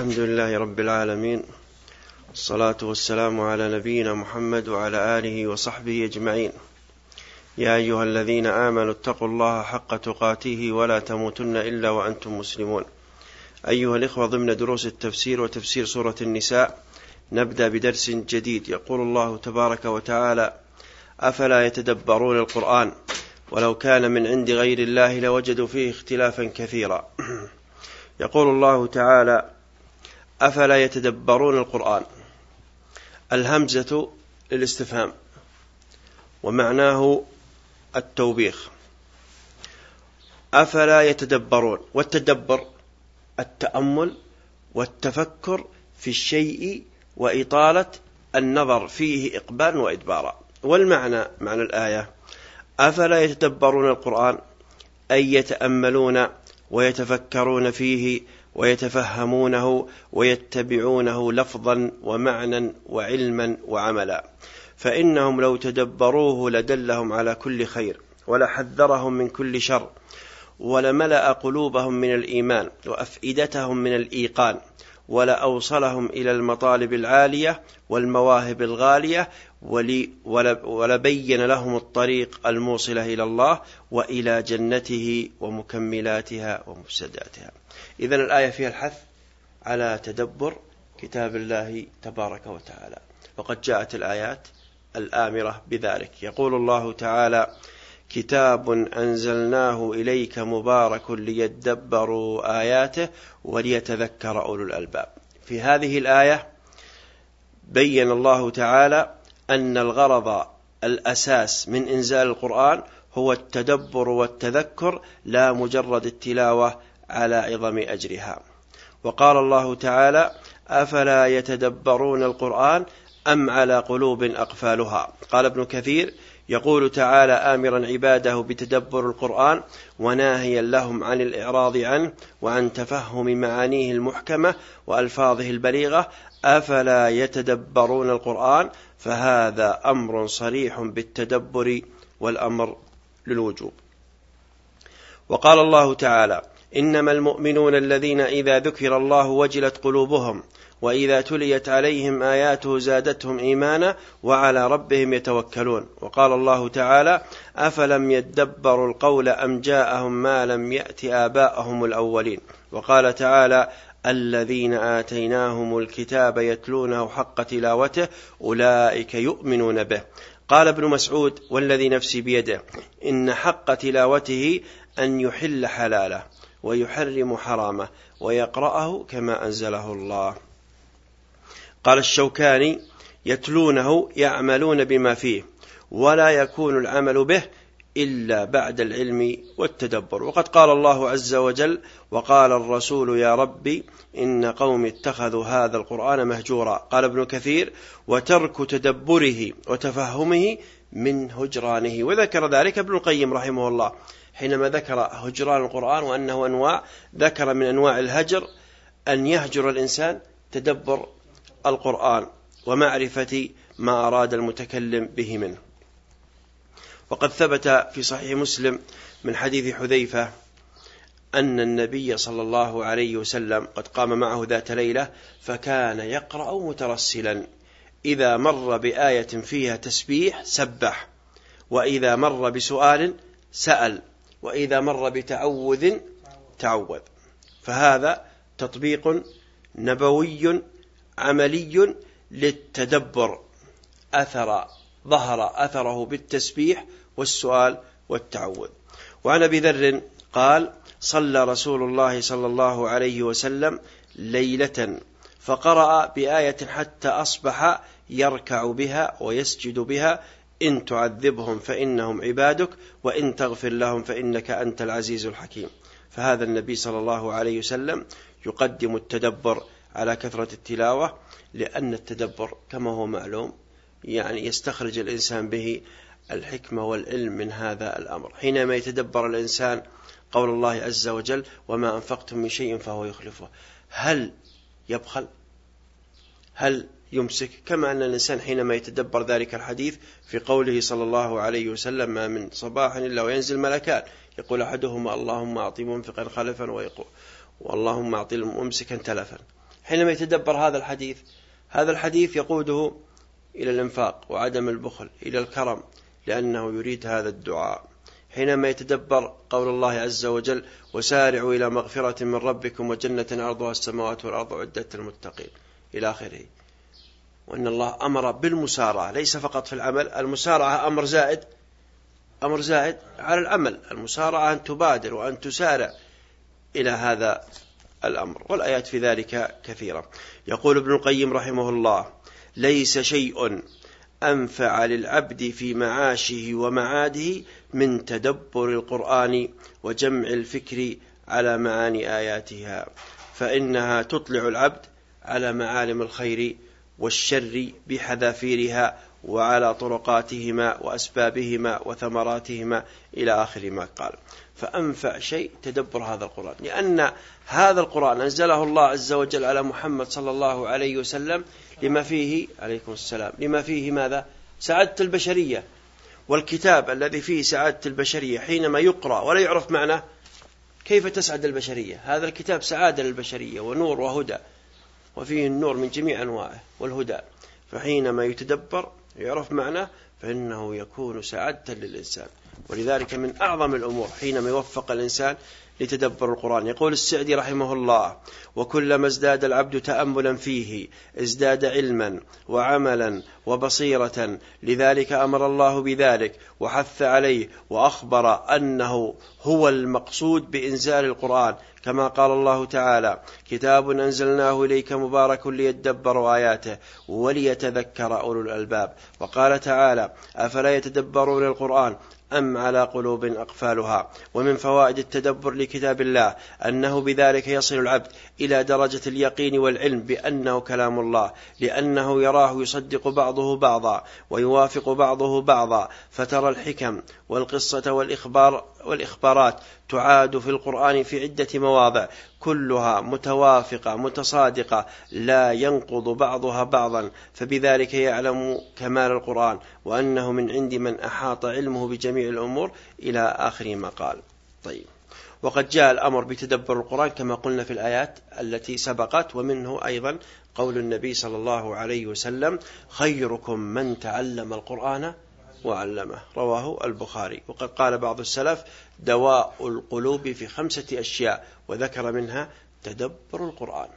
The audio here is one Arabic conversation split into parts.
الحمد لله رب العالمين والصلاة والسلام على نبينا محمد وعلى آله وصحبه أجمعين. يا أيها الذين آمنوا اتقوا الله حق تقاته ولا تموتن إلا وأنتم مسلمون. أيها الإخوة ضمن دروس التفسير وتفسير سورة النساء نبدأ بدرس جديد. يقول الله تبارك وتعالى أفلا يتدبرون القرآن؟ ولو كان من عند غير الله لوجدوا فيه اختلافا كثيرا. يقول الله تعالى أفلا يتدبرون القرآن؟ الهمزة للاستفهام ومعناه التوبيخ. أفلا يتدبرون؟ والتدبر التأمل والتفكر في الشيء وإطالة النظر فيه إقبال وإدبارا. والمعنى معنى الآية أفلا يتدبرون القرآن؟ أي يتأملون ويتفكرون فيه ويتفهمونه ويتبعونه لفظا ومعنى وعلما وعملا. فإنهم لو تدبروه لدلهم على كل خير ولحذرهم من كل شر ولملأ قلوبهم من الإيمان وأفئدتهم من الإيقان. ولأوصلهم إلى المطالب العالية والمواهب الغالية ولبين لهم الطريق الموصلة إلى الله وإلى جنته ومكملاتها ومفسداتها. إذا الآية فيها الحث على تدبر كتاب الله تبارك وتعالى. وقد جاءت الآيات الآمرة بذلك. يقول الله تعالى كتاب أنزلناه إليك مبارك ليدبروا آياته وليتذكر أولو الألباب. في هذه الآية بين الله تعالى أن الغرض الأساس من إنزال القرآن هو التدبر والتذكر لا مجرد التلاوة على عظم أجرها. وقال الله تعالى أفلا يتدبرون القرآن أم على قلوب أقفالها؟ قال ابن كثير يقول تعالى آمرا عباده بتدبر القرآن وناهيا لهم عن الإعراض عنه وعن تفهم معانيه المحكمة وألفاظه البليغة. أفلا يتدبرون القرآن؟ فهذا أمر صريح بالتدبر والأمر للوجوب. وقال الله تعالى إنما المؤمنون الذين إذا ذكر الله وجلت قلوبهم وإذا تليت عليهم آياته زادتهم إيمانا وعلى ربهم يتوكلون. وقال الله تعالى أفلم يدبروا القول أم جاءهم ما لم يأت آباءهم الأولين؟ وقال تعالى الذين آتيناهم الكتاب يتلونه حق تلاوته أولئك يؤمنون به. قال ابن مسعود والذي نفسي بيده إن حق تلاوته أن يحل حلاله ويحرم حرامه ويقرأه كما أنزله الله. قال الشوكاني يتلونه يعملون بما فيه ولا يكون العمل به إلا بعد العلم والتدبر. وقد قال الله عز وجل وقال الرسول يا ربي إن قوم اتخذوا هذا القرآن مهجورا. قال ابن كثير وترك تدبره وتفهمه من هجرانه. وذكر ذلك ابن القيم رحمه الله حينما ذكر هجران القرآن وأنه أنواع. ذكر من أنواع الهجر أن يهجر الإنسان تدبر القرآن ومعرفة ما أراد المتكلم به منه. وقد ثبت في صحيح مسلم من حديث حذيفة أن النبي صلى الله عليه وسلم قد قام معه ذات ليلة فكان يقرأ مترسلا. إذا مر بآية فيها تسبيح سبح وإذا مر بسؤال سأل وإذا مر بتعوذ تعوذ. فهذا تطبيق نبوي عملي للتدبر أثر ظهر أثره بالتسبيح والسؤال والتعوذ. وعن أبي ذر قال صلى رسول الله صلى الله عليه وسلم ليلة فقرأ بآية حتى أصبح يركع بها ويسجد بها. إن تعذبهم فإنهم عبادك وإن تغفر لهم فإنك أنت العزيز الحكيم. فهذا النبي صلى الله عليه وسلم يقدم التدبر على كثرة التلاوة لأن التدبر كما هو معلوم يعني يستخرج الإنسان به الحكمة والعلم من هذا الأمر. حينما يتدبر الإنسان قول الله عز وجل وما أنفقتم من شيء فهو يخلفه. هل يبخل؟ هل يمسك؟ كما أن الإنسان حينما يتدبر ذلك الحديث في قوله صلى الله عليه وسلم ما من صباح إلا وينزل ملكان. يقول أحدهما اللهم أعطي منفقا خلفا ويقول واللهم أعطي ممسكا تلفا. حينما يتدبر هذا الحديث هذا الحديث يقوده إلى الإنفاق وعدم البخل إلى الكرم لأنه يريد هذا الدعاء. حينما يتدبر قول الله عز وجل وسارعوا إلى مغفرة من ربكم وجنة عرضها السماوات والأرض عدة المتقين إلى آخره. وأن الله أمر بالمسارعة ليس فقط في العمل المسارعة أمر زائد أمر زائد على العمل. المسارعة أن تبادر وأن تسارع إلى هذا الأمر والآيات في ذلك كثيرة. يقول ابن القيم رحمه الله ليس شيء أنفع للعبد في معاشه ومعاده من تدبر القرآن وجمع الفكر على معاني آياتها فإنها تطلع العبد على معالم الخير والشر بحذافيرها وعلى طرقاتهما وأسبابهما وثمراتهما إلى آخر ما قال. فأنفع شيء تدبر هذا القرآن. لأن هذا القرآن أنزله الله عز وجل على محمد صلى الله عليه وسلم لما فيه عليكم السلام لما فيه ماذا؟ سعادة البشرية. والكتاب الذي فيه سعادة البشرية حينما يقرأ ولا يعرف معناه كيف تسعد البشرية؟ هذا الكتاب سعادة للبشرية ونور وهدى. وفيه النور من جميع أنواعه والهدى. فحينما يتدبر يعرف معناه فإنه يكون سعادة للإنسان. ولذلك من أعظم الأمور حينما يوفق الإنسان لتدبر القرآن. يقول السعدي رحمه الله وكلما ازداد العبد تأملا فيه ازداد علما وعملا وبصيرة لذلك أمر الله بذلك وحث عليه وأخبر أنه هو المقصود بإنزال القرآن. كما قال الله تعالى كتاب أنزلناه إليك مبارك ليدبروا آياته وليتذكر أولو الألباب. وقال تعالى أفلا يتدبرون القرآن أم على قلوب أقفالها. ومن فوائد التدبر لكتاب الله أنه بذلك يصل العبد إلى درجة اليقين والعلم بأنه كلام الله لأنه يراه يصدق بعضه بعضا ويوافق بعضه بعضا فترى الحكم والقصة والإخبار والإخبارات تعاد في القرآن في عدة مواضع كلها متوافقة متصادقة لا ينقض بعضها بعضا. فبذلك يعلم كمال القرآن وأنه من عند من أحاط علمه بجميع الأمور إلى آخر ما قال. طيب. وقد جاء الأمر بتدبر القرآن كما قلنا في الآيات التي سبقت ومنه أيضا قول النبي صلى الله عليه وسلم خيركم من تعلم القرآن وعلمه رواه البخاري. وقد قال بعض السلف دواء القلوب في خمسة أشياء وذكر منها تدبر القرآن.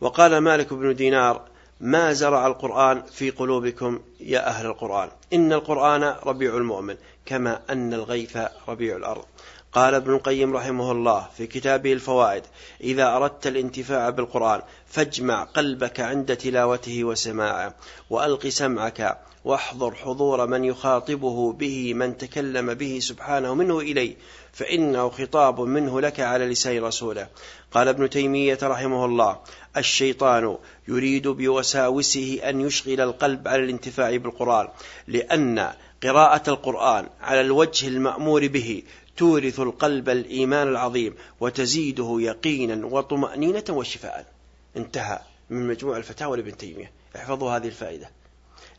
وقال مالك بن دينار ما زرع القرآن في قلوبكم يا أهل القرآن؟ إن القرآن ربيع المؤمن كما أن الغيث ربيع الأرض. قال ابن القيم رحمه الله في كتابه الفوائد إذا أردت الانتفاع بالقرآن فاجمع قلبك عند تلاوته وسماعه وألق سمعك واحضر حضور من يخاطبه به من تكلم به سبحانه منه إليه فإنه خطاب منه لك على لسان رسوله. قال ابن تيمية رحمه الله الشيطان يريد بوساوسه أن يشغل القلب على الانتفاع بالقرآن لأن قراءة القرآن على الوجه المأمور به تورث القلب الإيمان العظيم وتزيده يقينا وطمأنينة وشفاء. انتهى من مجموع الفتاوى لابن تيمية. احفظوا هذه الفائدة.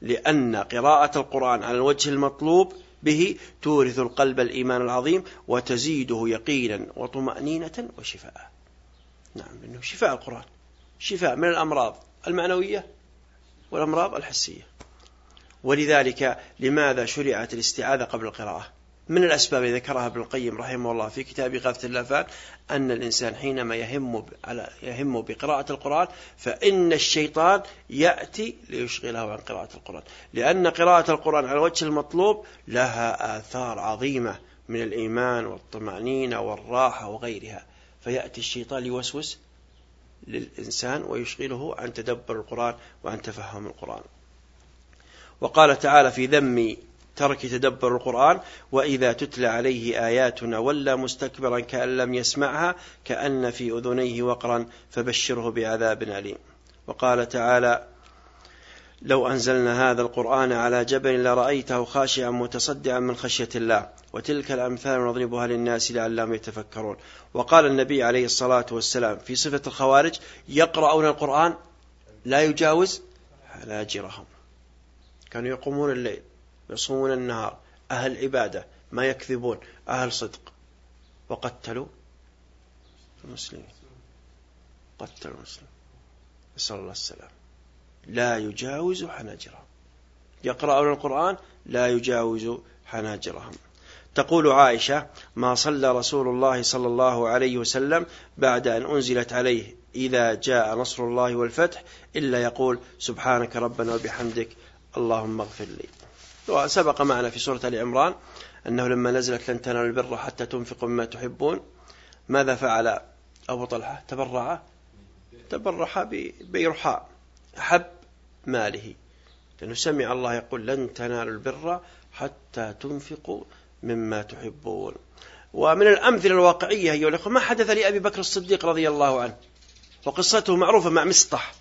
لأن قراءة القرآن على الوجه المطلوب به تورث القلب الإيمان العظيم وتزيده يقينا وطمأنينة وشفاء. نعم إنه شفاء القرآن. شفاء من الأمراض المعنوية والأمراض الحسية. ولذلك لماذا شرعت الاستعاذة قبل القراءة؟ من الأسباب التي ذكرها ابن القيم رحمه الله في كتاب غاثة اللافات أن الإنسان حينما يهم على يهم بقراءة القرآن فإن الشيطان يأتي ليشغله عن قراءة القرآن. لأن قراءة القرآن على الوجه المطلوب لها آثار عظيمة من الإيمان والطمأنينة والراحة وغيرها. فيأتي الشيطان ليوسوس للإنسان ويشغله عن تدبر القرآن وعن تفهم القرآن. وقال تعالى في ذم ترك تدبر القرآن وإذا تتلى عليه آياتنا ولا مستكبرا كأن لم يسمعها كأن في أذنيه وقرا فبشره بعذاب أليم. وقال تعالى لو أنزلنا هذا القرآن على جبل لرأيته خاشعا متصدعا من خشية الله وتلك الأمثال نضربها للناس لعلهم يتفكرون. وقال النبي عليه الصلاة والسلام في صفة الخوارج يقرؤون القرآن لا يجاوز حناجرهم كانوا يقومون الليل. يصومون النهار أهل عبادة ما يكذبون أهل صدق. وقتلوا المسلمين. قتل المسلم نسأل الله السلام لا يجاوز حناجرهم. يقرأون القرآن لا يجاوز حناجرهم. تقول عائشة ما صلى رسول الله صلى الله عليه وسلم بعد أن أنزلت عليه إذا جاء نصر الله والفتح إلا يقول سبحانك ربنا وبحمدك اللهم اغفر لي. وسبق معنا في سورة آل عمران أنه لما نزلت لن تنالوا البر حتى تنفقوا مما تحبون. ماذا فعل أبو طلحة؟ تبرع. تبرح بيرحاء حب ماله. لأنه سمع الله يقول لن تنالوا البر حتى تنفقوا مما تحبون. ومن الأمثلة الواقعية أيها الأخوة ما حدث لأبي بكر الصديق رضي الله عنه؟ وقصته معروفة مع مسطح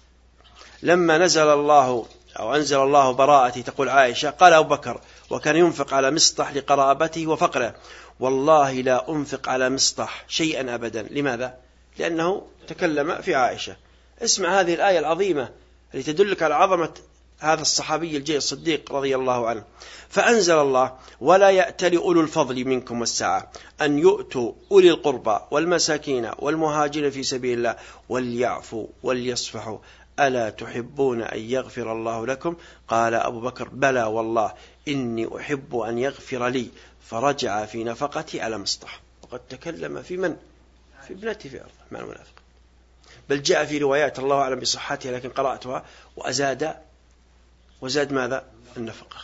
لما نزل الله أو أنزل الله براءتي تقول عائشة قال أبو بكر وكان ينفق على مسطح لقرابته وفقره. والله لا أنفق على مسطح شيئا أبدا. لماذا؟ لأنه تكلم في عائشة. اسمع هذه الآية العظيمة التي تدلك على عظمة هذا الصحابي الجيد الصديق رضي الله عنه. فأنزل الله ولا يأتل أولو الفضل منكم والسعة. أن يؤتوا أولي القربى والمساكين والمهاجرين في سبيل الله وليعفوا وليصفحوا. ألا تحبون أن يغفر الله لكم؟ قال أبو بكر بلى والله إني أحب أن يغفر لي. فرجع في نفقتي على مصطح وقد تكلم في من؟ في ابنته في أرضه مع المنافق بل جاء في روايات الله أعلم بصحتها لكن قرأتها وأزاد وزاد ماذا؟ النفقة.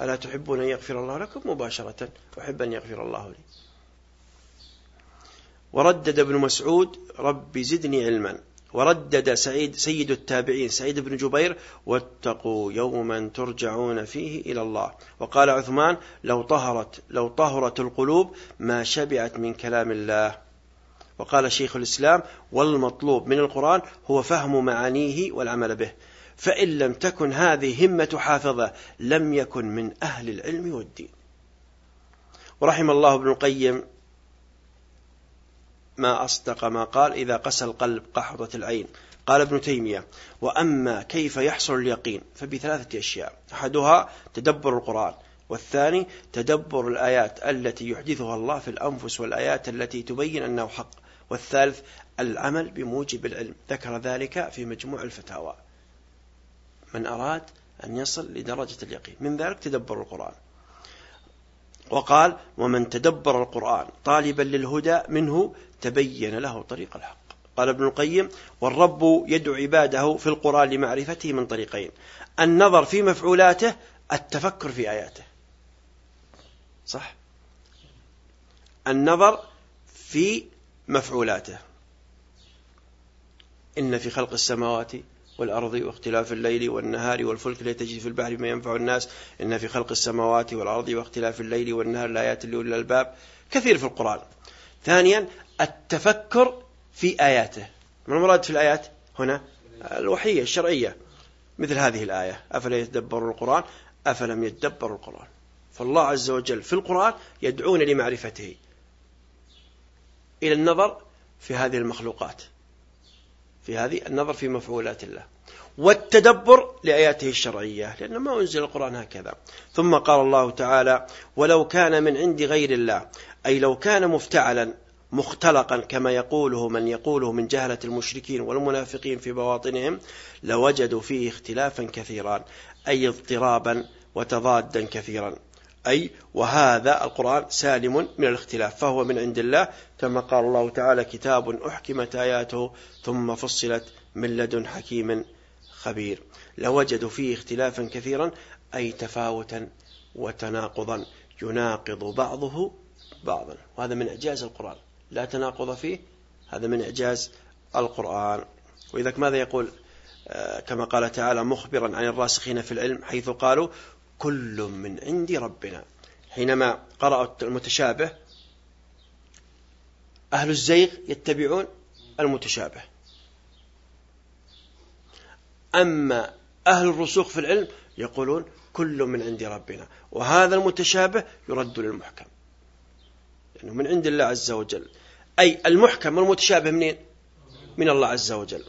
ألا تحبون أن يغفر الله لكم؟ مباشرة أحب أن يغفر الله لي. وردد ابن مسعود رب زدني علما. وردد سعيد سيد التابعين سعيد بن جبير واتقوا يوما ترجعون فيه إلى الله. وقال عثمان لو طهرت لو طهرت القلوب ما شبعت من كلام الله. وقال شيخ الإسلام والمطلوب من القرآن هو فهم معانيه والعمل به. فإن لم تكن هذه همة حافظة لم يكن من أهل العلم والدين. ورحم الله ابن القيم ما أصدق ما قال إذا قسى القلب قحضة العين. قال ابن تيمية وأما كيف يحصل اليقين؟ فبثلاثة أشياء. أحدها تدبر القرآن والثاني تدبر الآيات التي يحدثها الله في الأنفس والآيات التي تبين أنه حق والثالث العمل بموجب العلم. ذكر ذلك في مجموع الفتاوى. من أراد أن يصل لدرجة اليقين. من ذلك تدبر القرآن. وقال ومن تدبر القرآن طالبا للهدى منه تبين له طريق الحق. قال ابن القيم والرب يدعو عباده في القرآن لمعرفته من طريقين. النظر في مفعولاته التفكر في آياته. صح؟ النظر في مفعولاته. إن في خلق السماوات والأرض واختلاف الليل والنهار والفلك التي تجري في البحر بما ينفع الناس. إن في خلق السماوات والأرض واختلاف الليل والنهار لآيات لأولي الألباب كثير في القرآن. ثانيا التفكر في آياته. ما المراد في الآيات؟ هنا الوحية الشرعية. مثل هذه الآية. أفلا يتدبروا القرآن؟ أفلم يتدبروا القرآن. فالله عز وجل في القرآن يدعون لمعرفته. إلى النظر في هذه المخلوقات. في هذه النظر في مفعولات الله. والتدبر لآياته الشرعية لأن ما أنزل القرآن هكذا. ثم قال الله تعالى ولو كان من عند غير الله أي لو كان مفتعلا مختلقا كما يقوله من يقوله من جهلة المشركين والمنافقين في بواطنهم لوجدوا فيه اختلافا كثيرا أي اضطرابا وتضادا كثيرا. أي وهذا القرآن سالم من الاختلاف فهو من عند الله. كما قال الله تعالى كتاب أحكمت آياته ثم فصلت من لدن حكيم خبير. لوجدوا فيه اختلافا كثيرا أي تفاوتا وتناقضا. يناقض بعضه بعضا. وهذا من إعجاز القرآن. لا تناقض فيه هذا من إعجاز القرآن. وإذا ماذا يقول؟ آه، كما قال تعالى مخبرا عن الراسخين في العلم حيث قالوا كل من عند ربنا. حينما قرأوا المتشابه أهل الزيغ يتبعون المتشابه. أما أهل الرسوخ في العلم يقولون كل من عند ربنا. وهذا المتشابه يرد للمحكم. لأنه من عند الله عز وجل. أي المحكم والمتشابه منين؟ من الله عز وجل.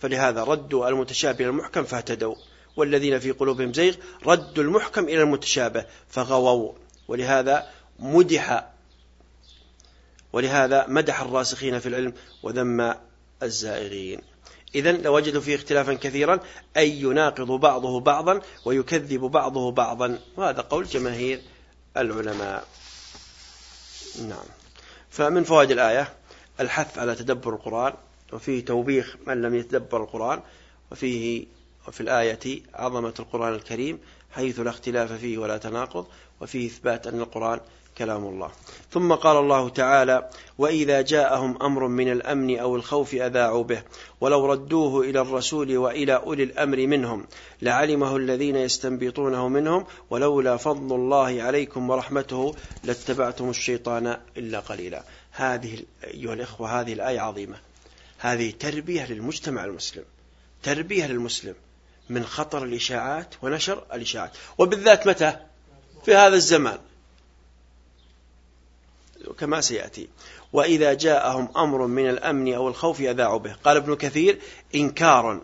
فلهذا ردوا المتشابه المحكم فاهتدوا. والذين في قلوبهم زيغ ردوا المحكم إلى المتشابه فغووا. ولهذا مدح ولهذا مدح الراسخين في العلم وذم الزائغين. إذا لوجدوا فيه اختلافا كثيرا أي يناقض بعضه بعضا ويكذب بعضه بعضا. وهذا قول جماهير العلماء. نعم. فمن فوائد الآية الحث على تدبر القرآن وفيه توبيخ من لم يتدبر القرآن وفيه وفي الآية عظمة القرآن الكريم حيث لا اختلاف فيه ولا تناقض وفيه إثبات أن القرآن كلام الله. ثم قال الله تعالى وإذا جاءهم أمر من الأمن أو الخوف أذاعوا به ولو ردوه إلى الرسول وإلى أولي الأمر منهم لعلمه الذين يستنبطونه منهم ولولا فضل الله عليكم ورحمته لاتبعتم الشيطان إلا قليلا. هذه أيها الإخوة هذه الآية عظيمة. هذه تربية للمجتمع المسلم. تربية للمسلم. من خطر الإشاعات ونشر الإشاعات. وبالذات متى؟ في هذا الزمان. كما سيأتي. وإذا جاءهم أمر من الأمن أو الخوف أذاعوا به. قال ابن كثير إنكار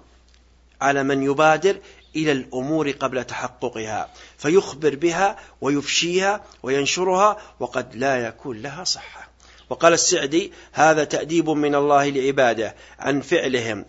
على من يبادر إلى الأمور قبل تحققها فيخبر بها ويفشيها وينشرها وقد لا يكون لها صحة. وقال السعدي هذا تأديب من الله لعباده عن فعلهم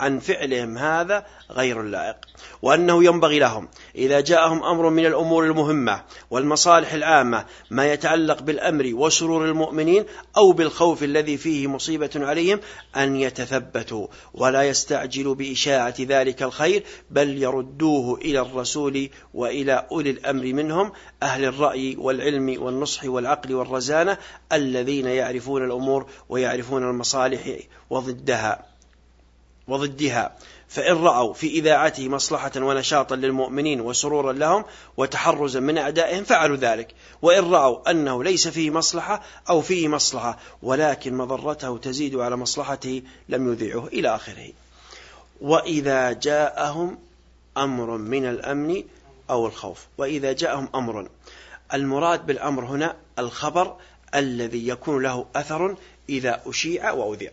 عن فعلهم هذا غير لائق. وأنه ينبغي لهم إذا جاءهم أمر من الأمور المهمة والمصالح العامة ما يتعلق بالأمر وسرور المؤمنين أو بالخوف الذي فيه مصيبة عليهم أن يتثبتوا ولا يستعجلوا بإشاعة ذلك الخير بل يردوه إلى الرسول وإلى أولي الأمر منهم أهل الرأي والعلم والنصح والعقل والرزانة الذين يعرفون الأمور ويعرفون المصالح وضدها. وضدها. فإن رأوا في إذاعته مصلحة ونشاطا للمؤمنين وسرورا لهم وتحرزا من أعدائهم فعلوا ذلك. وإن رأوا أنه ليس فيه مصلحة أو فيه مصلحة ولكن مضرته تزيد على مصلحته لم يذيعه إلى آخره. وإذا جاءهم أمر من الأمن أو الخوف. وإذا جاءهم أمر المراد بالأمر هنا الخبر الذي يكون له أثر إذا أشيع وأذيع.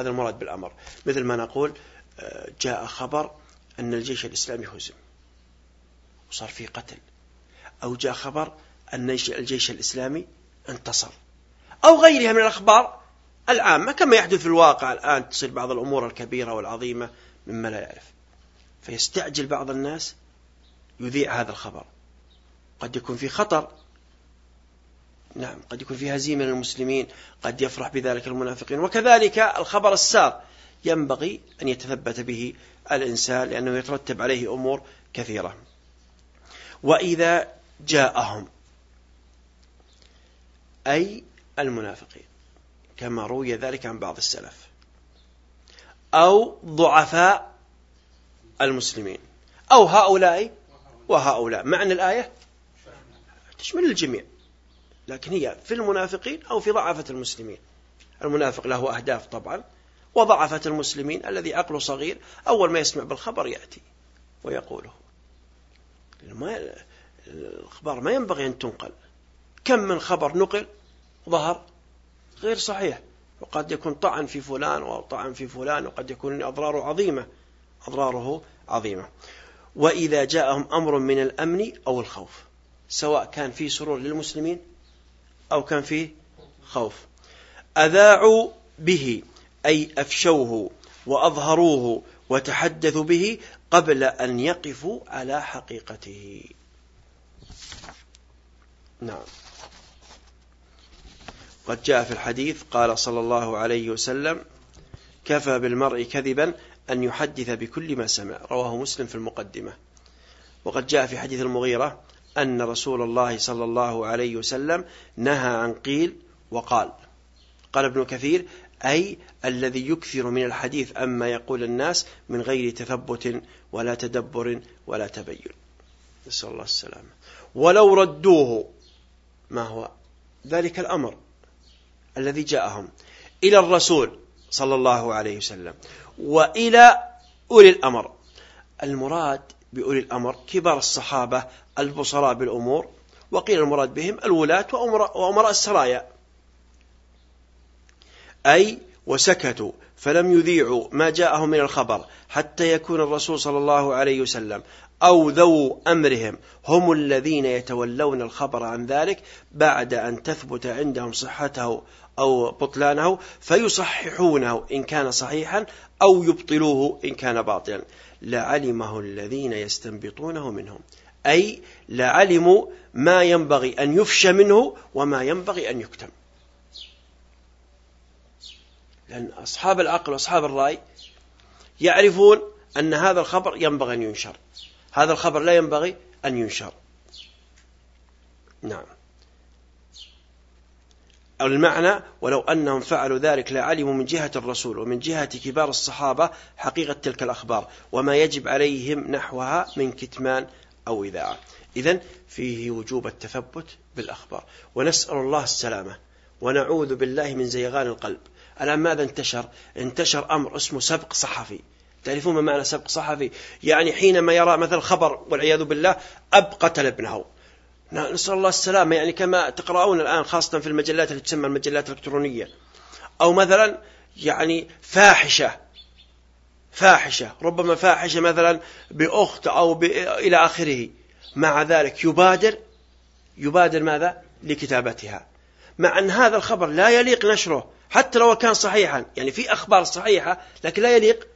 هذا المراد بالأمر. مثل ما نقول جاء خبر أن الجيش الإسلامي هزم وصار في قتل. أو جاء خبر أن الجيش الإسلامي انتصر. أو غيرها من الأخبار العامة كما يحدث في الواقع الآن تصير بعض الأمور الكبيرة والعظيمة مما لا يعرف. فيستعجل بعض الناس يذيع هذا الخبر. قد يكون في خطر نعم قد يكون في هزيمة للمسلمين قد يفرح بذلك المنافقين. وكذلك الخبر السار ينبغي أن يتثبت به الإنسان لأنه يترتب عليه أمور كثيرة. وإذا جاءهم أي المنافقين كما روي ذلك عن بعض السلف أو ضعفاء المسلمين أو هؤلاء وهؤلاء. معنى الآية؟ تشمل الجميع. لكن هي في المنافقين أو في ضعفة المسلمين. المنافق له أهداف طبعا وضعفة المسلمين الذي عقله صغير أول ما يسمع بالخبر يأتي ويقوله. ما الأخبار ما ينبغي أن تنقل. كم من خبر نقل ظهر غير صحيح. وقد يكون طعن في فلان وطعن في فلان وقد يكون أضراره عظيمة. أضراره عظيمة. وإذا جاءهم أمر من الأمن أو الخوف سواء كان في سرور للمسلمين أو كان فيه خوف. أذاعوا به أي أفشوه وأظهروه وتحدثوا به قبل أن يقفوا على حقيقته. نعم. قد جاء في الحديث قال صلى الله عليه وسلم كفى بالمرء كذبا أن يحدث بكل ما سمع. رواه مسلم في المقدمة. وقد جاء في حديث المغيرة أن رسول الله صلى الله عليه وسلم نهى عن قيل وقال. قال ابن كثير أي الذي يكثر من الحديث أما يقول الناس من غير تثبت ولا تدبر ولا تبين. نسأل الله السلامة. ولو ردوه ما هو؟ ذلك الأمر الذي جاءهم إلى الرسول صلى الله عليه وسلم وإلى أولي الأمر. المراد بأولي الأمر كبار الصحابة البصراء بالأمور وقيل المراد بهم الولاة وأمراء السرايا. أي وسكتوا فلم يذيعوا ما جاءهم من الخبر حتى يكون الرسول صلى الله عليه وسلم أو ذو أمرهم هم الذين يتولون الخبر عن ذلك بعد أن تثبت عندهم صحته أو بطلانه فيصححونه إن كان صحيحا أو يبطلوه إن كان باطلا. لعلمه الذين يستنبطونه منهم. أي لعلموا ما ينبغي أن يفشى منه وما ينبغي أن يكتم. لأن أصحاب العقل وأصحاب الرأي يعرفون أن هذا الخبر ينبغي أن ينشر. هذا الخبر لا ينبغي أن ينشر. نعم. المعنى ولو أنهم فعلوا ذلك لعلموا من جهة الرسول ومن جهة كبار الصحابة حقيقة تلك الأخبار وما يجب عليهم نحوها من كتمان أو إذاعة. إذا فيه وجوب التثبت بالأخبار. ونسأل الله السلامة ونعوذ بالله من زيغان القلب. الآن ماذا انتشر؟ انتشر أمر اسمه سبق صحفي. تعرفون ما معنى سبق صحفي؟ يعني حينما يرى مثلا خبر والعياذ بالله أب قتل ابنه نسأل الله السلامة. يعني كما تقرؤون الآن خاصة في المجلات التي تسمى المجلات الإلكترونية. أو مثلا يعني فاحشة. فاحشة ربما فاحشة مثلا بأخت أو. إلى آخره. مع ذلك يبادر يبادر ماذا؟ لكتابتها. مع أن هذا الخبر لا يليق نشره حتى لو كان صحيحا. يعني في أخبار صحيحة لكن لا يليق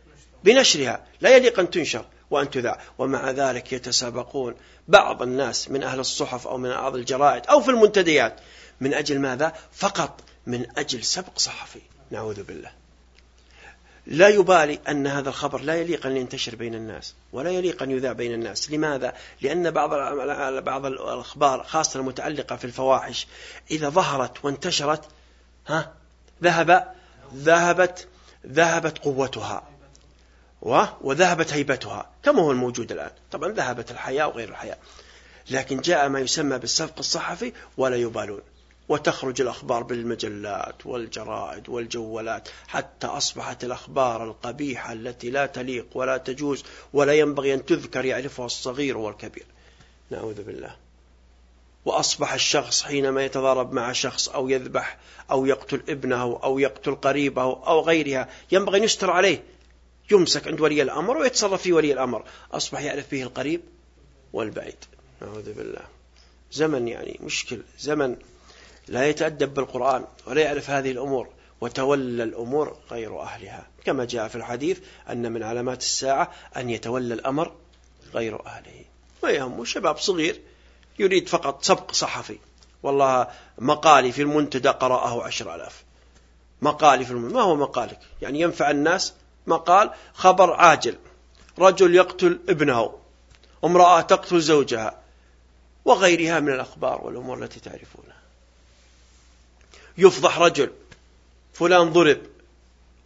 بنشرها. لا يليق أن تنشر وأن تذاع. ومع ذلك يتسابقون بعض الناس من أهل الصحف أو من بعض الجرائد أو في المنتديات. من أجل ماذا؟ فقط من أجل سبق صحفي. نعوذ بالله. لا يبالي أن هذا الخبر لا يليق أن ينتشر بين الناس ولا يليق أن يذاع بين الناس. لماذا؟ لأن بعض بعض الأخبار خاصة المتعلقة في الفواحش إذا ظهرت وانتشرت ها ذهب ذهبت ذهبت قوتها وذهبت هيبتها كما هو الموجود الآن. طبعا ذهبت الحياة وغير الحياة. لكن جاء ما يسمى بالسبق الصحفي ولا يبالون. وتخرج الأخبار بالمجلات والجرائد والجوالات حتى أصبحت الأخبار القبيحة التي لا تليق ولا تجوز ولا ينبغي أن تذكر يعرفها الصغير والكبير. نعوذ بالله. وأصبح الشخص حينما يتضارب مع شخص أو يذبح أو يقتل ابنه أو يقتل قريبه أو غيرها ينبغي أن يستر عليه. يمسك عند ولي الأمر ويتصرف في ولي الأمر. أصبح يعرف به القريب والبعيد. نعوذ بالله. زمن يعني مشكل زمن لا يتأدب بالقرآن ولا يعرف هذه الأمور وتولى الأمور غير أهلها. كما جاء في الحديث أن من علامات الساعة أن يتولى الأمر غير أهله. ويهم شباب صغير يريد فقط سبق صحفي. والله مقالي في المنتدى قرأه عشر ألاف. مقالي في المنتدى ما هو مقالك؟ يعني ينفع الناس مقال خبر عاجل. رجل يقتل ابنه امرأة تقتل زوجها وغيرها من الأخبار والأمور التي تعرفونها. يفضح رجل. فلان ضرب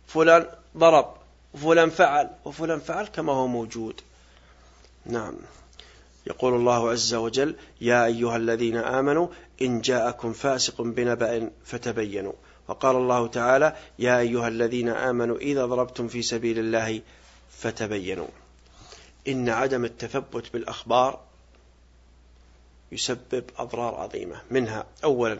فلان ضرب وفلان فعل وفلان فعل كما هو موجود. نعم. يقول الله عز وجل يا أيها الذين آمنوا إن جاءكم فاسق بنبأ فتبينوا. وقال الله تعالى يا أيها الذين آمنوا إذا ضربتم في سبيل الله فتبينوا. إن عدم التثبت بالأخبار يسبب أضرار عظيمة. منها أولا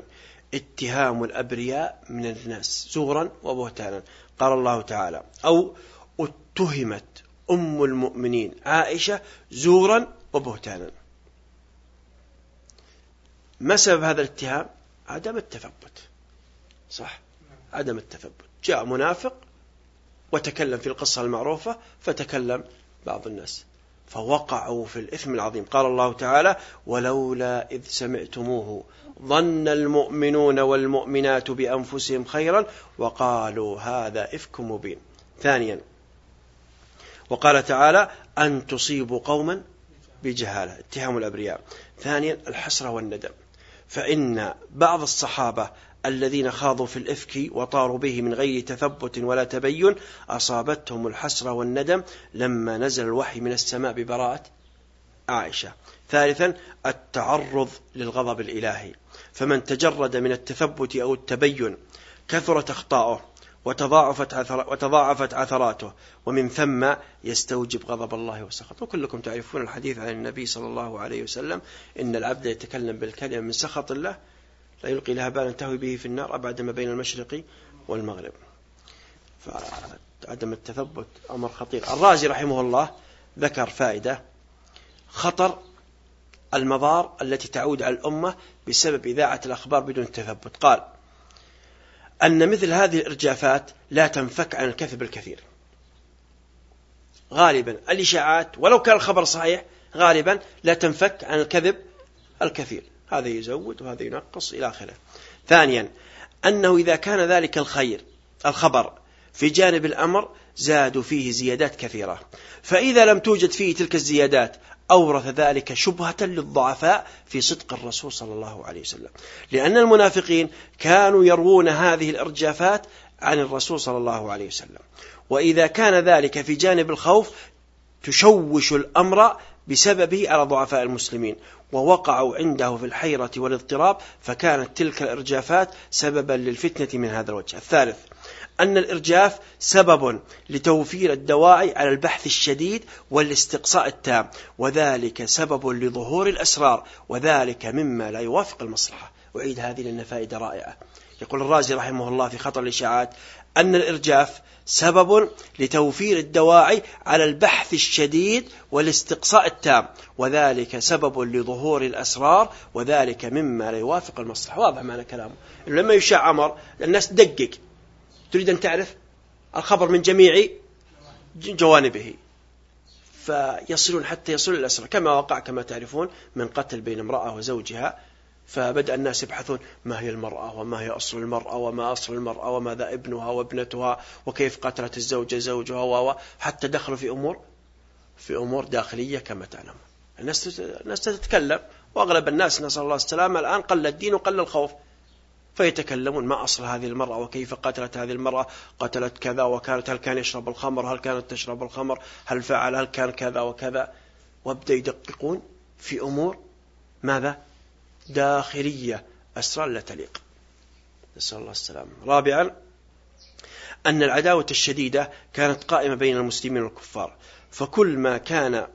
اتهام الأبرياء من الناس زورا وبهتانا. قال الله تعالى أو اتهمت أم المؤمنين عائشة زورا وبهتانا. ما سبب هذا الاتهام؟ عدم التثبت. صح؟ عدم التثبت. جاء منافق وتكلم في القصة المعروفة فتكلم بعض الناس. فوقعوا في الإثم العظيم. قال الله تعالى ولولا إذ سمعتموه ظن المؤمنون والمؤمنات بأنفسهم خيرا وقالوا هذا إفك مبين. ثانيا وقال تعالى أن تصيبوا قوما بجهالة. اتهام الأبرياء. ثانيا الحسرة والندم. فإن بعض الصحابة الذين خاضوا في الإفك وطاروا به من غير تثبت ولا تبين أصابتهم الحسرة والندم لما نزل الوحي من السماء ببراءة عائشة. ثالثا التعرض للغضب الإلهي. فمن تجرد من التثبت أو التبين كثرت أخطاؤه وتضاعفت, وتضاعفت عثراته ومن ثم يستوجب غضب الله وسخطه. وكلكم تعرفون الحديث عن النبي صلى الله عليه وسلم إن العبد يتكلم بالكلمة من سخط الله لا يلقي لها بالا تهوي به في النار أبعد ما بين المشرق والمغرب. فعدم التثبت أمر خطير. الرازي رحمه الله ذكر فائدة. خطر المضار التي تعود على الأمة بسبب إذاعة الأخبار بدون تثبت. قال أن مثل هذه الإرجافات لا تنفك عن الكذب الكثير. غالبا الإشاعات ولو كان الخبر صحيح غالبا لا تنفك عن الكذب الكثير. هذا يزود وهذا ينقص إلى آخره. ثانيا أنه إذا كان ذلك الخير الخبر في جانب الأمر زادوا فيه زيادات كثيرة. فإذا لم توجد فيه تلك الزيادات أورث ذلك شبهة للضعفاء في صدق الرسول صلى الله عليه وسلم. لأن المنافقين كانوا يروون هذه الإرجافات عن الرسول صلى الله عليه وسلم. وإذا كان ذلك في جانب الخوف تشوش الأمر بسببه على ضعفاء المسلمين ووقعوا عنده في الحيرة والاضطراب فكانت تلك الإرجافات سببا للفتنة من هذا الوجه. الثالث أن الإرجاف سبب لتوفير الدواعي على البحث الشديد والاستقصاء التام وذلك سبب لظهور الأسرار وذلك مما لا يوافق المصلحة. أعيد هذه لأن فائدة رائعة. يقول الرازي رحمه الله في خطر الإشاعات أن الإرجاف سبب لتوفير الدواعي على البحث الشديد والاستقصاء التام وذلك سبب لظهور الأسرار وذلك مما لا يوافق المصلحة واضح معنى كلامه. لما يشاع أمر الناس دقق تريد أن تعرف؟ الخبر من جميع جوانبه. فيصلون حتى يصلوا الأسرى كما وقع كما تعرفون من قتل بين امرأة وزوجها فبدأ الناس يبحثون ما هي المرأة وما هي أصل المرأة وما أصل المرأة وماذا ابنها وابنتها وكيف قتلت الزوجة زوجها و حتى دخلوا في أمور في أمور داخلية كما تعلم الناس الناس تتكلم وأغلب الناس نسأل الله السلامة الآن قل الدين وقل الخوف. فيتكلمون ما أصل هذه المرأة وكيف قتلت هذه المرأة قتلت كذا وكانت هل كان يشرب الخمر هل كانت تشرب الخمر هل فعل هل كان كذا وكذا. وابدأ يدققون في أمور ماذا؟ داخلية. أسرار لا تليق. نسأل الله السلامة. رابعا أن العداوة الشديدة كانت قائمة بين المسلمين والكفار. فكل ما كان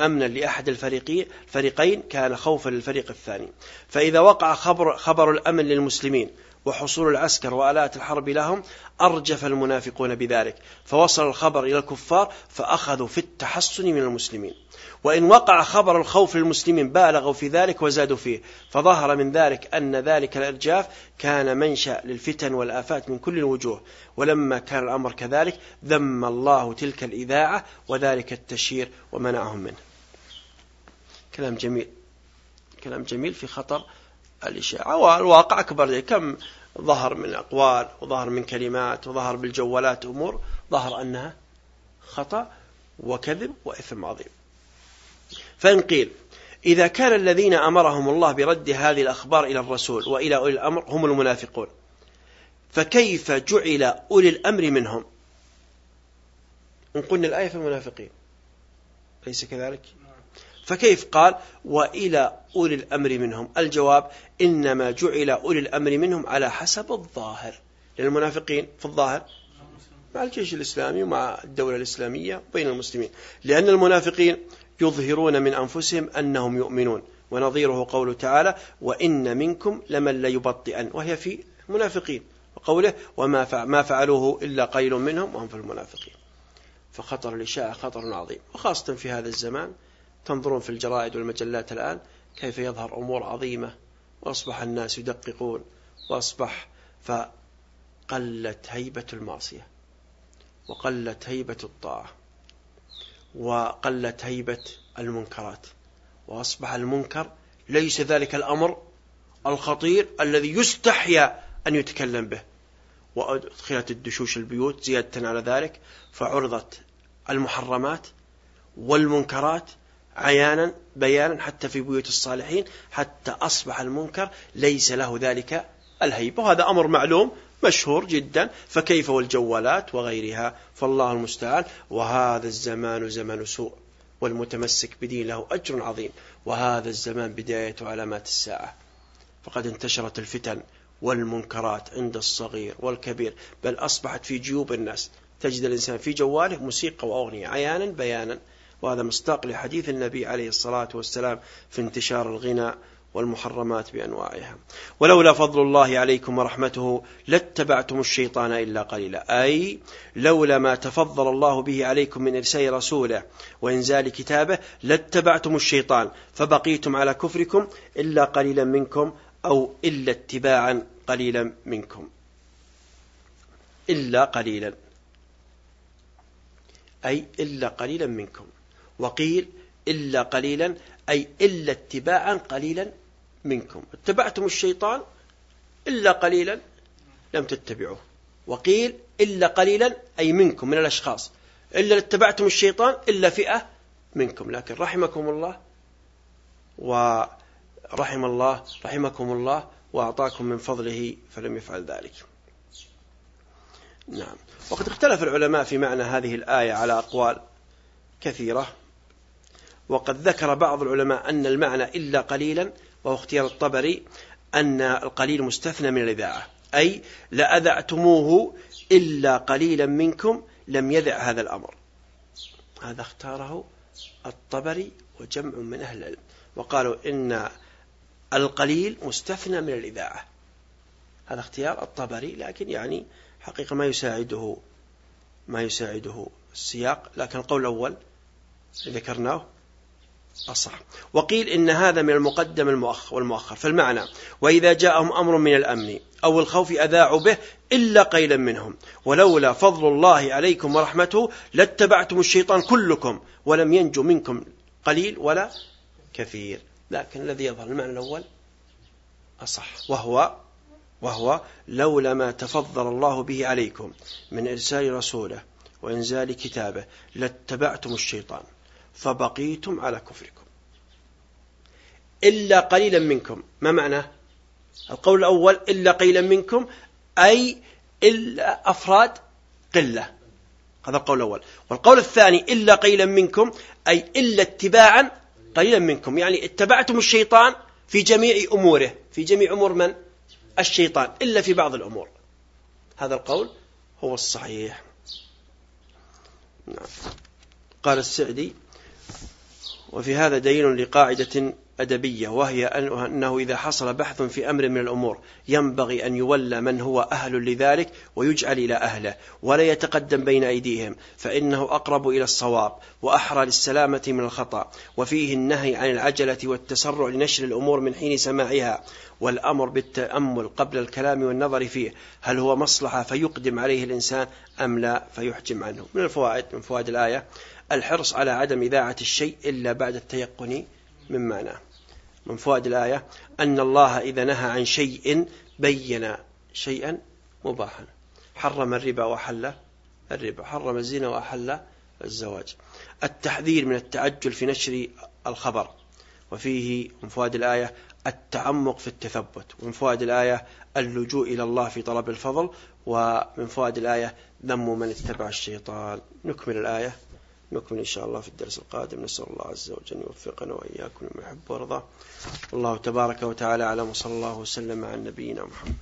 أمنا لأحد الفريقين كان خوفا للفريق الثاني. فإذا وقع خبر, خبر الأمن للمسلمين وحصول العسكر وآلات الحرب لهم أرجف المنافقون بذلك. فوصل الخبر إلى الكفار فأخذوا في التحصن من المسلمين. وإن وقع خبر الخوف للمسلمين بالغوا في ذلك وزادوا فيه فظهر من ذلك أن ذلك الإرجاف كان منشأ للفتن والآفات من كل الوجوه. ولما كان الأمر كذلك ذم الله تلك الإذاعة وذلك التشهير ومنعهم منه. كلام جميل. كلام جميل في خطر الإشاعة. والواقع أكبر كم ظهر من أقوال وظهر من كلمات وظهر بالجوالات أمور ظهر أنها خطأ وكذب وإثم عظيم. فإن قيل إذا كان الذين أمرهم الله برد هذه الأخبار إلى الرسول وإلى أولي الأمر هم المنافقون. فكيف جعل أولي الأمر منهم؟ إن قلنا الآية في المنافقين ليس كذلك؟ فكيف قال وإلى أولي الأمر منهم؟ الجواب إنما جعل أولي الأمر منهم على حسب الظاهر. للمنافقين في الظاهر مع الجيش الإسلامي ومع الدولة الإسلامية بين المسلمين. لأن المنافقين يظهرون من أنفسهم أنهم يؤمنون. ونظيره قوله تعالى وإن منكم لمن ليبطئن. وهي في منافقين وقوله وما ما فعلوه إلا قليل منهم وهم في المنافقين. فخطر الإشاعة خطر عظيم. وخاصة في هذا الزمان تنظرون في الجرائد والمجلات الآن كيف يظهر أمور عظيمة. وأصبح الناس يدققون. وأصبح فقلت هيبة المعصية. وقلت هيبة الطاعة. وقلت هيبة المنكرات. وأصبح المنكر ليس ذلك الأمر الخطير الذي يستحيا أن يتكلم به. وأدخلت الدشوش البيوت زيادة على ذلك فعرضت المحرمات والمنكرات عيانا بيانا حتى في بيوت الصالحين حتى أصبح المنكر ليس له ذلك الهيبة. وهذا أمر معلوم مشهور جدا فكيف والجوالات وغيرها؟ فالله المستعان. وهذا الزمان زمن سوء والمتمسك بدين له أجر عظيم. وهذا الزمان بداية علامات الساعة. فقد انتشرت الفتن والمنكرات عند الصغير والكبير بل أصبحت في جيوب الناس. تجد الإنسان في جواله موسيقى وأغنية عيانا بيانا. وهذا مصداق لحديث النبي عليه الصلاة والسلام في انتشار الغنى والمحرمات بأنواعها. ولولا فضل الله عليكم ورحمته لاتبعتم الشيطان إلا قليلا. أي لولا ما تفضل الله به عليكم من إرسال رسوله وإنزال كتابه لاتبعتم الشيطان فبقيتم على كفركم إلا قليلا منكم أو إلا اتباعا قليلا منكم. إلا قليلا. أي إلا قليلا منكم. وقيل إلا قليلا أي إلا اتباعا قليلا منكم. اتبعتم الشيطان إلا قليلا لم تتبعوه. وقيل إلا قليلا أي منكم من الأشخاص. إلا اتبعتم الشيطان إلا فئة منكم. لكن رحمكم الله ورحم الله رحمكم الله وأعطاكم من فضله فلم يفعل ذلك. نعم. وقد اختلف العلماء في معنى هذه الآية على أقوال كثيرة. وقد ذكر بعض العلماء أن المعنى إلا قليلا وهو اختيار الطبري أن القليل مستثنى من الإذاعة. أي لأذعتموه إلا قليلا منكم لم يذع هذا الأمر. هذا اختاره الطبري وجمع من أهل العلم. وقالوا إن القليل مستثنى من الإذاعة. هذا اختيار الطبري لكن يعني حقيقة ما يساعده ما يساعده السياق. لكن القول الأول ذكرناه أصح وقيل إن هذا من المقدم المؤخر والمؤخر. فالمعنى وإذا جاءهم أمر من الأمن أو الخوف أذاعوا به إلا قيلا منهم. ولولا فضل الله عليكم ورحمته لاتبعتم الشيطان كلكم ولم ينجو منكم قليل ولا كثير. لكن الذي يظهر المعنى الأول أصح وهو وهو لولا ما تفضل الله به عليكم من إرسال رسوله وإنزال كتابه لاتبعتم الشيطان. فبقيتم على كفركم. إلا قليلا منكم. ما معنى؟ القول الأول إلا قليلا منكم أي إلا أفراد قلة. هذا القول الأول. والقول الثاني إلا قليلا منكم أي إلا اتباعا قليلا منكم. يعني اتبعتم الشيطان في جميع أموره. في جميع أمور من؟ الشيطان. إلا في بعض الأمور. هذا القول هو الصحيح. نعم. قال السعدي وفي هذا دليل لقاعدة أدبية وهي أنه إذا حصل بحث في أمر من الأمور ينبغي أن يولى من هو أهل لذلك ويجعل إلى أهله ولا يتقدم بين أيديهم فإنه أقرب إلى الصواب وأحرى للسلامة من الخطأ. وفيه النهي عن العجلة والتسرع لنشر الأمور من حين سماعها والأمر بالتأمل قبل الكلام والنظر فيه هل هو مصلحة فيقدم عليه الإنسان أم لا فيحجم عنه. من الفوائد من فوائد الآية الحرص على عدم إذاعة الشيء إلا بعد التيقن من معناه. من فوائد الآية أن الله إذا نهى عن شيء بين شيئا مباحا. حرم الربا وحل الربا حرم الزنا وأحل الزواج. التحذير من التعجل في نشر الخبر. وفيه من فوائد الآية التعمق في التثبت. ومن فوائد الآية اللجوء إلى الله في طلب الفضل. ومن فوائد الآية ذم من اتبع الشيطان. نكمل الآية. نكمل إن شاء الله في الدرس القادم. نسأل الله عز وجل أن يوفقنا وإياكم لما يحب ويرضى. الله تبارك وتعالى على وصلى الله وسلم على نبينا محمد.